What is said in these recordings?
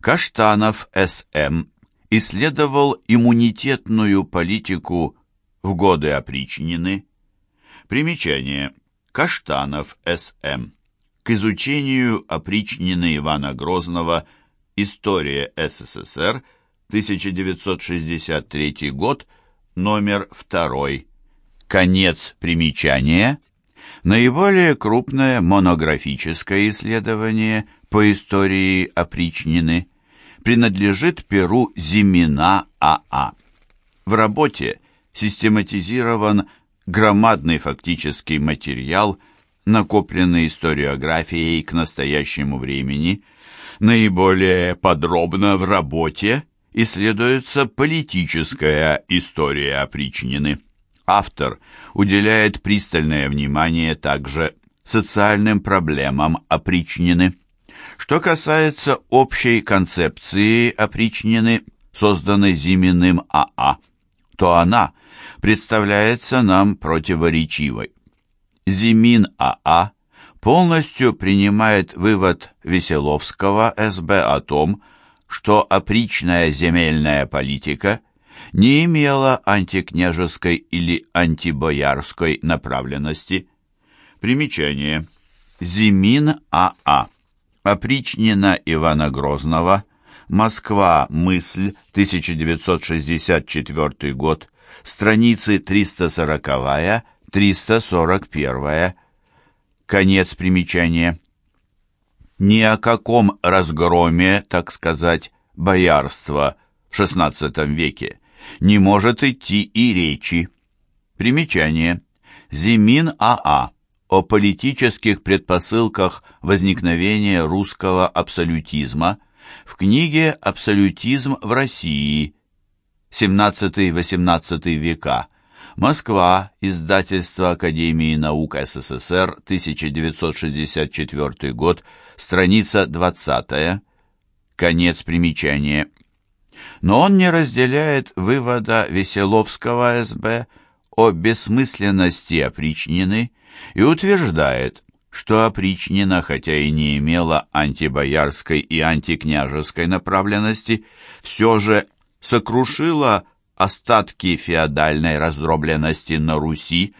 Каштанов С.М. исследовал иммунитетную политику в годы опричнины. Примечание. Каштанов С.М. К изучению опричнины Ивана Грозного «История СССР», 1963 год, номер 2. Конец примечания. Наиболее крупное монографическое исследование по истории опричнины принадлежит Перу Зимина А.А. В работе систематизирован громадный фактический материал, накопленный историографией к настоящему времени. Наиболее подробно в работе исследуется политическая история опричнины. Автор уделяет пристальное внимание также социальным проблемам опричнины. Что касается общей концепции опричнины, созданной Зиминым АА, то она представляется нам противоречивой. Зимин АА полностью принимает вывод Веселовского СБ о том, что опричная земельная политика не имела антикняжеской или антибоярской направленности. Примечание. Зимин АА. Опричнина Ивана Грозного. Москва. Мысль. 1964 год. Страницы 340-341. Конец примечания. Ни о каком разгроме, так сказать, боярства в XVI веке не может идти и речи. Примечание. Зимин А.А. О политических предпосылках возникновения русского абсолютизма в книге «Абсолютизм в России» 17-18 века. Москва. Издательство Академии наук СССР. 1964 год. Страница 20. Конец примечания но он не разделяет вывода Веселовского СБ о бессмысленности опричнины и утверждает, что опричнина, хотя и не имела антибоярской и антикняжеской направленности, все же сокрушила остатки феодальной раздробленности на Руси.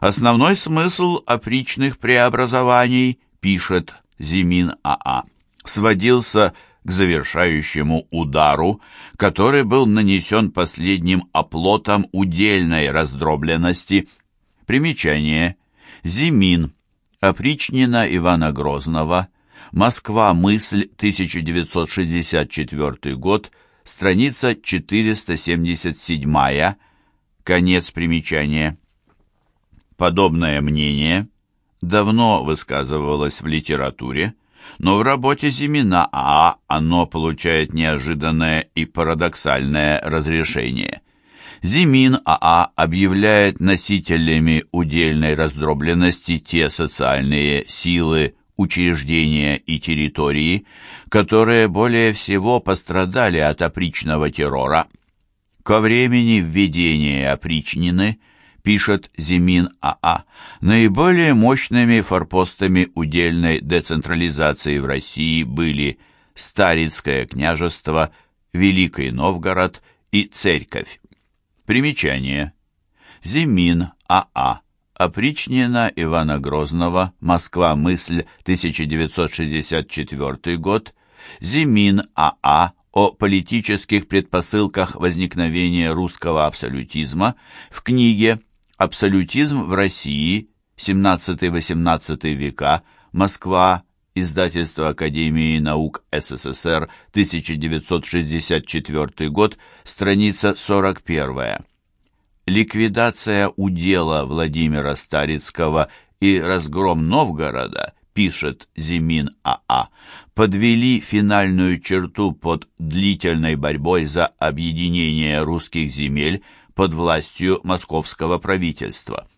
Основной смысл опричных преобразований, пишет Зимин АА, сводился к завершающему удару, который был нанесен последним оплотом удельной раздробленности. Примечание. Зимин. Опричнина Ивана Грозного. Москва. Мысль. 1964 год. Страница 477. Конец примечания. Подобное мнение давно высказывалось в литературе, но в работе Зимина А оно получает неожиданное и парадоксальное разрешение. Зимин АА объявляет носителями удельной раздробленности те социальные силы, учреждения и территории, которые более всего пострадали от опричного террора. Ко времени введения опричнины – пишет Зимин АА, наиболее мощными форпостами удельной децентрализации в России были Старицкое княжество, Великий Новгород и Церковь. Примечание. Зимин АА. Опричнина Ивана Грозного. Москва. Мысль. 1964 год. Зимин АА о политических предпосылках возникновения русского абсолютизма в книге Абсолютизм в России, 17-18 века, Москва, издательство Академии наук СССР, 1964 год, страница 41. Ликвидация удела Владимира Старицкого и разгром Новгорода, пишет Зимин АА, подвели финальную черту под длительной борьбой за объединение русских земель под властью московского правительства.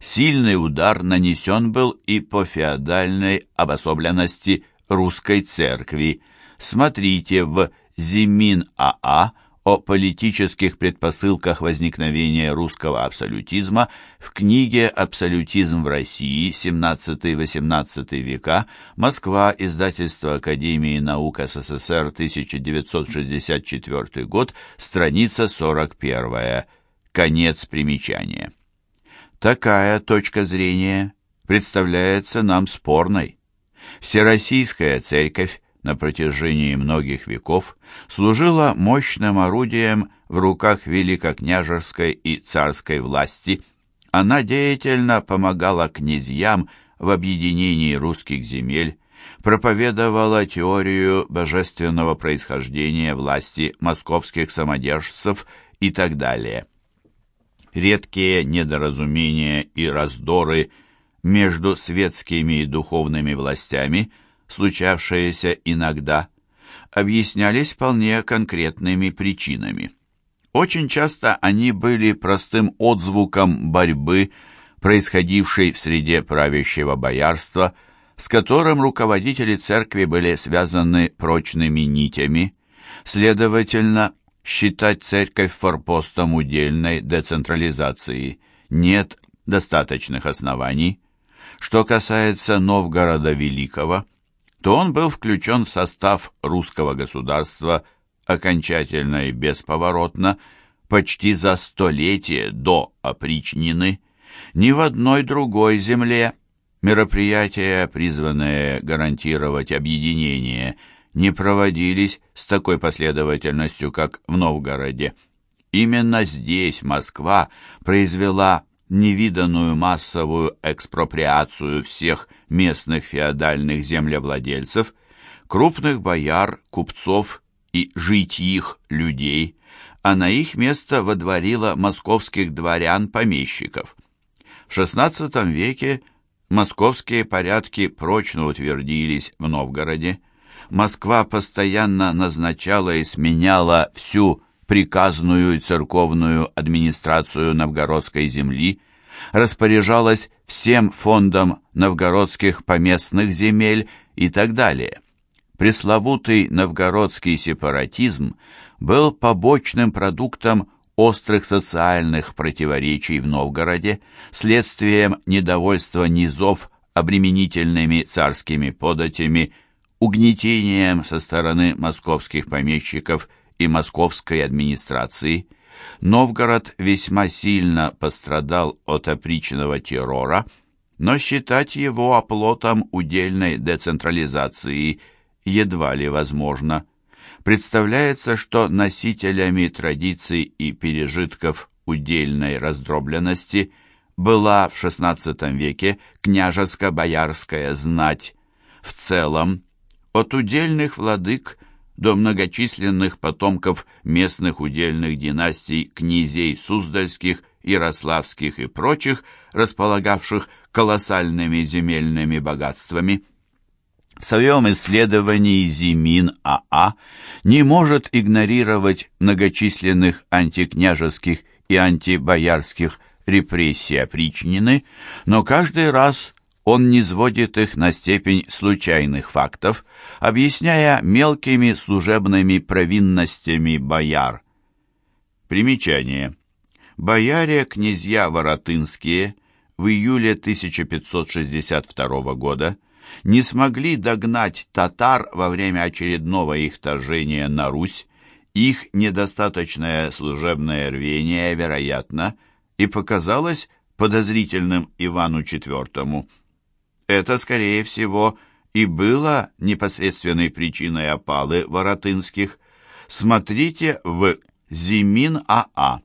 Сильный удар нанесен был и по феодальной обособленности русской церкви. Смотрите в Зимин АА о политических предпосылках возникновения русского абсолютизма в книге «Абсолютизм в России. 17-18 века. Москва. Издательство Академии наук СССР. 1964 год. Страница 41. Конец примечания. Такая точка зрения представляется нам спорной. Всероссийская церковь на протяжении многих веков служила мощным орудием в руках великокняжеской и царской власти. Она деятельно помогала князьям в объединении русских земель, проповедовала теорию божественного происхождения власти московских самодержцев и так далее. Редкие недоразумения и раздоры между светскими и духовными властями – случавшиеся иногда, объяснялись вполне конкретными причинами. Очень часто они были простым отзвуком борьбы, происходившей в среде правящего боярства, с которым руководители церкви были связаны прочными нитями. Следовательно, считать церковь форпостом удельной децентрализации нет достаточных оснований. Что касается Новгорода Великого – то он был включен в состав русского государства окончательно и бесповоротно почти за столетие до опричнины. Ни в одной другой земле мероприятия, призванные гарантировать объединение, не проводились с такой последовательностью, как в Новгороде. Именно здесь Москва произвела невиданную массовую экспроприацию всех местных феодальных землевладельцев, крупных бояр, купцов и житьих людей, а на их место водворила московских дворян-помещиков. В XVI веке московские порядки прочно утвердились в Новгороде. Москва постоянно назначала и сменяла всю приказную церковную администрацию новгородской земли, распоряжалась всем фондом новгородских поместных земель и так далее. Пресловутый новгородский сепаратизм был побочным продуктом острых социальных противоречий в Новгороде, следствием недовольства низов обременительными царскими податями, угнетением со стороны московских помещиков и московской администрации. Новгород весьма сильно пострадал от опричного террора, но считать его оплотом удельной децентрализации едва ли возможно. Представляется, что носителями традиций и пережитков удельной раздробленности была в XVI веке княжеско-боярская знать. В целом, от удельных владык до многочисленных потомков местных удельных династий князей Суздальских, Ярославских и прочих, располагавших колоссальными земельными богатствами. В своем исследовании Зимин АА не может игнорировать многочисленных антикняжеских и антибоярских репрессий опричнины, но каждый раз он не сводит их на степень случайных фактов, объясняя мелкими служебными провинностями бояр. Примечание. Бояре князья Воротынские в июле 1562 года не смогли догнать татар во время очередного их вторжения на Русь, их недостаточное служебное рвение, вероятно, и показалось подозрительным Ивану IV. Это, скорее всего, и было непосредственной причиной опалы Воротынских. Смотрите в Зимин АА.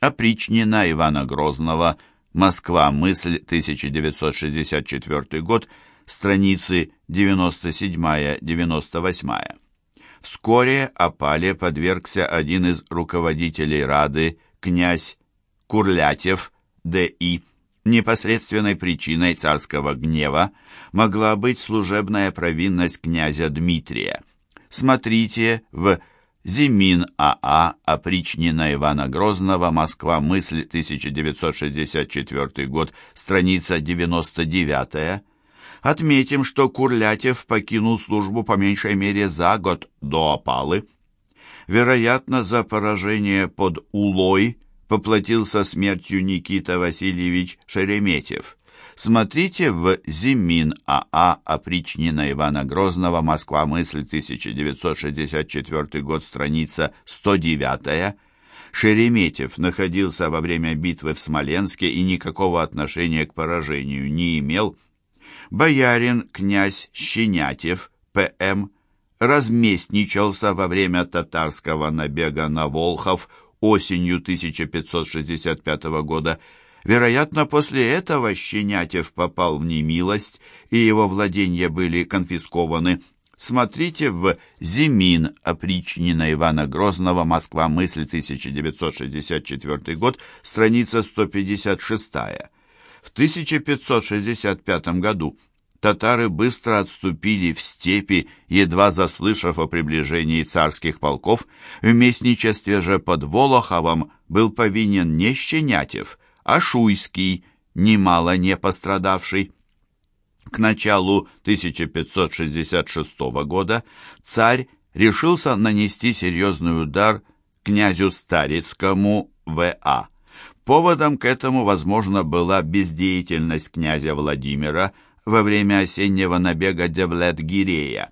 Опричнина Ивана Грозного. Москва. Мысль. 1964 год. Страницы 97-98. Вскоре опале подвергся один из руководителей Рады, князь Курлятев, Д.И. Непосредственной причиной царского гнева могла быть служебная провинность князя Дмитрия. Смотрите в Зимин АА, опричнина Ивана Грозного, Москва, мысль, 1964 год, страница 99 Отметим, что Курлятев покинул службу по меньшей мере за год до опалы. Вероятно, за поражение под Улой поплатился смертью Никита Васильевич Шереметьев. Смотрите в Зимин АА опричнина Ивана Грозного «Москва. Мысль. 1964 год. Страница 109 Шереметьев находился во время битвы в Смоленске и никакого отношения к поражению не имел. Боярин князь Щенятев, П.М., разместничался во время татарского набега на Болхов осенью 1565 года. Вероятно, после этого Щенятев попал в немилость, и его владения были конфискованы. Смотрите в «Зимин» опричнина Ивана Грозного «Москва. Мысль. 1964 год», страница 156. В 1565 году татары быстро отступили в степи, едва заслышав о приближении царских полков. В местничестве же под Волоховом был повинен не Щенятев, а Шуйский, немало не пострадавший. К началу 1566 года царь решился нанести серьезный удар князю Старицкому В.А. Поводом к этому, возможно, была бездеятельность князя Владимира – во время осеннего набега Девлет-Гирея.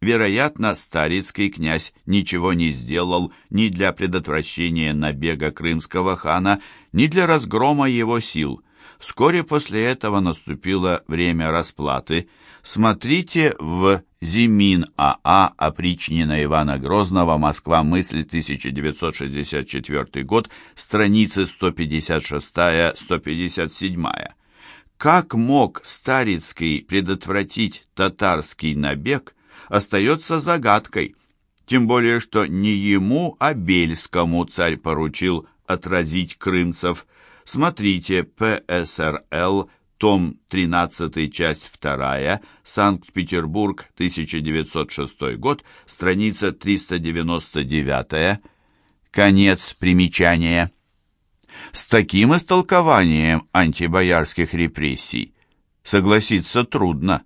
Вероятно, старицкий князь ничего не сделал ни для предотвращения набега крымского хана, ни для разгрома его сил. Вскоре после этого наступило время расплаты. Смотрите в Зимин АА опричнина Ивана Грозного «Москва. Мысль. 1964 год», страницы 156-157. Как мог Старицкий предотвратить татарский набег, остается загадкой, тем более что не ему, а Бельскому царь поручил отразить крымцев. Смотрите ПСРЛ, том 13, часть 2, Санкт-Петербург, 1906 год, страница 399, конец примечания. С таким истолкованием антибоярских репрессий согласиться трудно.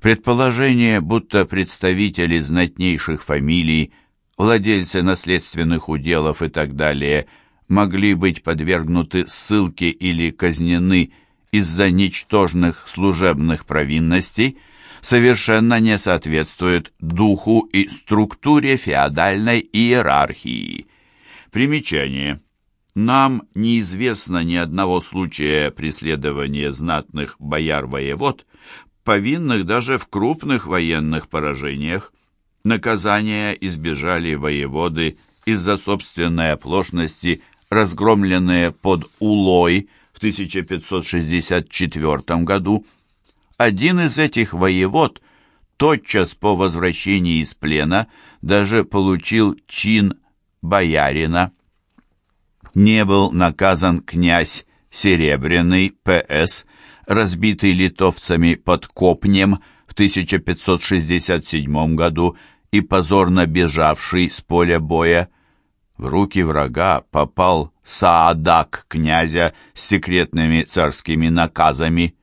Предположение, будто представители знатнейших фамилий, владельцы наследственных уделов и так далее могли быть подвергнуты ссылке или казнены из-за ничтожных служебных провинностей, совершенно не соответствует духу и структуре феодальной иерархии. Примечание. Нам неизвестно ни одного случая преследования знатных бояр-воевод, повинных даже в крупных военных поражениях. Наказания избежали воеводы из-за собственной оплошности, разгромленные под Улой в 1564 году. Один из этих воевод тотчас по возвращении из плена даже получил чин боярина не был наказан князь Серебряный П.С., разбитый литовцами под Копнем в 1567 году и позорно бежавший с поля боя. В руки врага попал Саадак князя с секретными царскими наказами.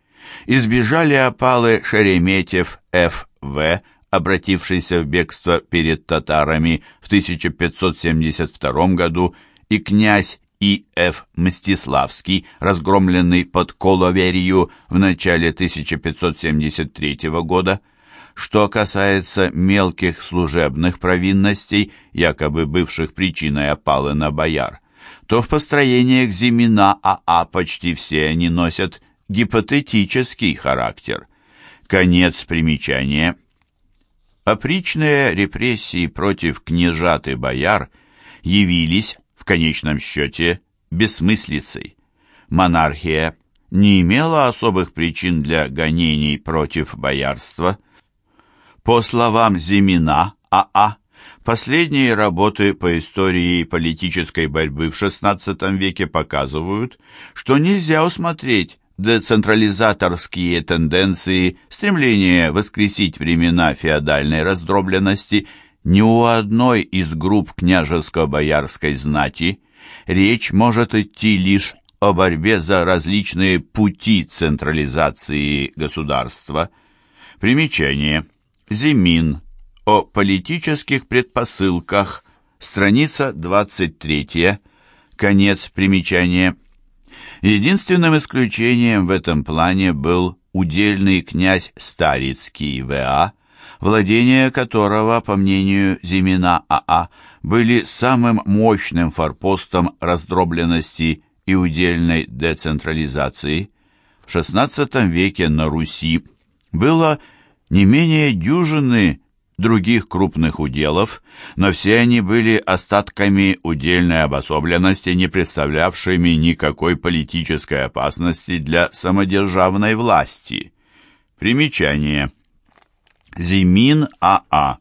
Избежали опалы Шереметьев Ф.В., обратившийся в бегство перед татарами в 1572 году, и князь И.Ф. Мстиславский, разгромленный под Коловерию в начале 1573 года. Что касается мелких служебных провинностей, якобы бывших причиной опалы на бояр, то в построениях Зимина АА почти все они носят гипотетический характер. Конец примечания. Опричные репрессии против княжат и бояр явились в конечном счете бессмыслицей. Монархия не имела особых причин для гонений против боярства. По словам Зимина А.А., последние работы по истории политической борьбы в XVI веке показывают, что нельзя усмотреть децентрализаторские тенденции, стремление воскресить времена феодальной раздробленности – ни у одной из групп княжеско-боярской знати речь может идти лишь о борьбе за различные пути централизации государства. Примечание. Зимин. О политических предпосылках. страница 23, конец примечания. Единственным исключением в этом плане был удельный князь Старицкий В.А., владения которого, по мнению Зимина А.А., были самым мощным форпостом раздробленности и удельной децентрализации. В XVI веке на Руси было не менее дюжины других крупных уделов, но все они были остатками удельной обособленности, не представлявшими никакой политической опасности для самодержавной власти. Примечание. Зимин А.А.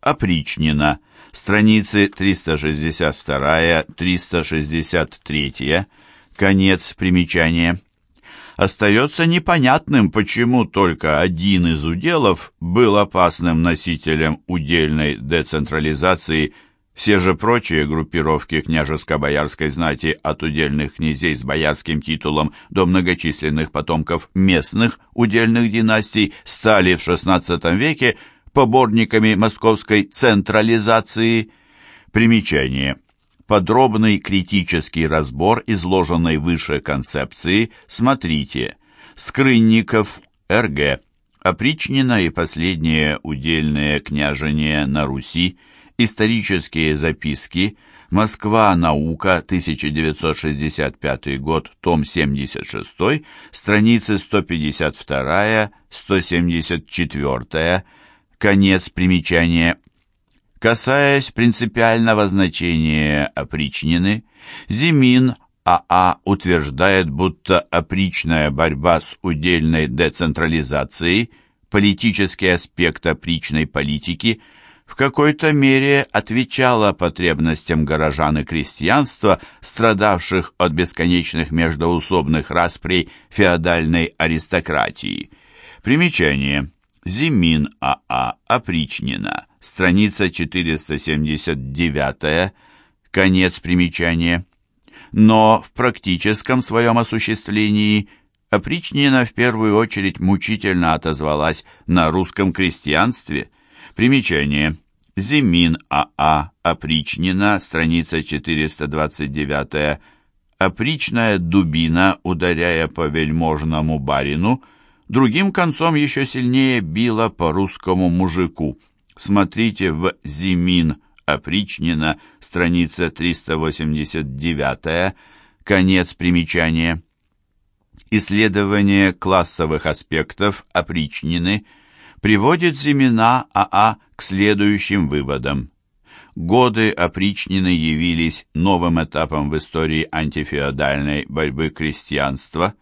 Опричнина. Страницы 362-363. Конец примечания. Остается непонятным, почему только один из уделов был опасным носителем удельной децентрализации, все же прочие группировки княжеско-боярской знати от удельных князей с боярским титулом до многочисленных потомков местных удельных династий стали в XVI веке поборниками московской централизации. Примечание. Подробный критический разбор изложенной выше концепции смотрите Скрынников, РГ, Опричнина и последние удельные княжения на Руси, исторические записки, Москва, наука, 1965 год, том 76, страницы 152-174, конец примечания. Касаясь принципиального значения опричнины, Зимин АА а утверждает, будто опричная борьба с удельной децентрализацией, политический аспект опричной политики, в какой-то мере отвечала потребностям горожан и крестьянства, страдавших от бесконечных междоусобных расприй феодальной аристократии. Примечание. Зимин АА. А, опричнина страница 479, конец примечания. Но в практическом своем осуществлении опричнина в первую очередь мучительно отозвалась на русском крестьянстве. Примечание. Зимин А.А. Опричнина, страница 429 Опричная дубина, ударяя по вельможному барину, другим концом еще сильнее била по русскому мужику. Смотрите в «Зимин» опричнина, страница 389, конец примечания. Исследование классовых аспектов опричнины приводит Зимина АА к следующим выводам. Годы опричнины явились новым этапом в истории антифеодальной борьбы крестьянства.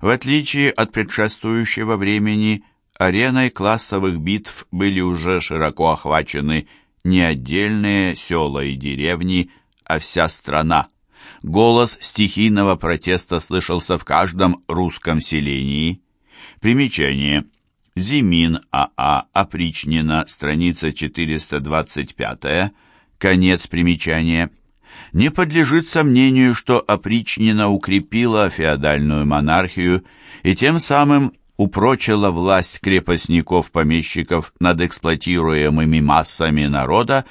В отличие от предшествующего времени, Ареной классовых битв были уже широко охвачены не отдельные села и деревни, а вся страна. Голос стихийного протеста слышался в каждом русском селении. Примечание. Зимин АА. А, Опричнина, страница 425, конец примечания. Не подлежит сомнению, что опричнина укрепила феодальную монархию и тем самым упрочила власть крепостников-помещиков над эксплуатируемыми массами народа,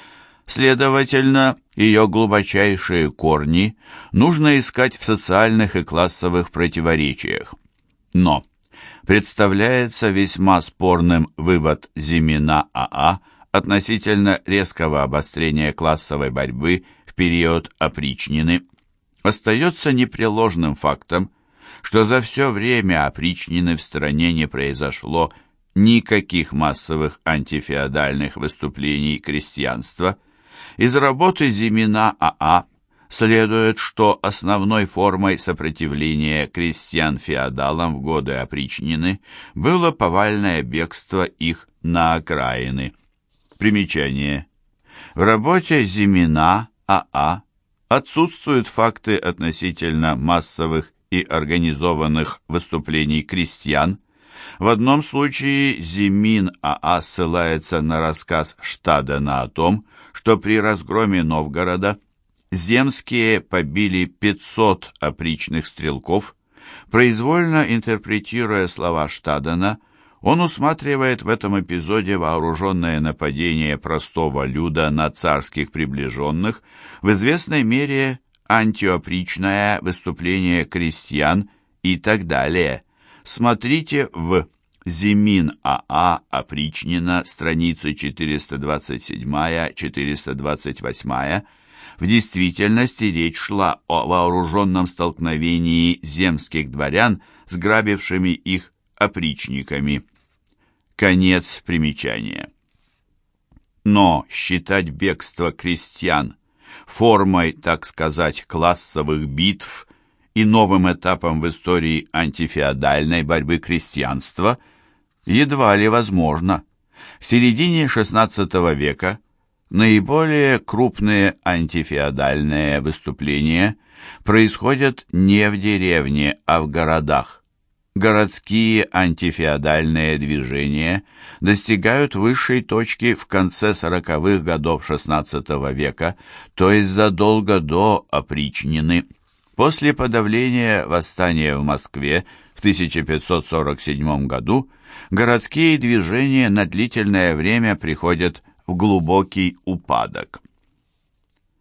следовательно, ее глубочайшие корни нужно искать в социальных и классовых противоречиях. Но представляется весьма спорным вывод Зимина АА относительно резкого обострения классовой борьбы в период опричнины. Остается непреложным фактом, что за все время опричнины в стране не произошло никаких массовых антифеодальных выступлений крестьянства. Из работы Зимина АА следует, что основной формой сопротивления крестьян-феодалам в годы опричнины было повальное бегство их на окраины. Примечание. В работе Зимина АА отсутствуют факты относительно массовых и организованных выступлений крестьян. В одном случае Зимин АА ссылается на рассказ Штадена о том, что при разгроме Новгорода земские побили 500 опричных стрелков. Произвольно интерпретируя слова Штадена, Он усматривает в этом эпизоде вооруженное нападение простого люда на царских приближенных, в известной мере антиопричное выступление крестьян и так далее. Смотрите в Зимин АА Опричнина, страницы 427-428. В действительности речь шла о вооруженном столкновении земских дворян с грабившими их опричниками. Конец примечания. Но считать бегство крестьян формой, так сказать, классовых битв и новым этапом в истории антифеодальной борьбы крестьянства едва ли возможно. В середине XVI века наиболее крупные антифеодальные выступления происходят не в деревне, а в городах городские антифеодальные движения достигают высшей точки в конце сороковых годов XVI века, то есть задолго до опричнины. После подавления восстания в Москве в 1547 году городские движения на длительное время приходят в глубокий упадок.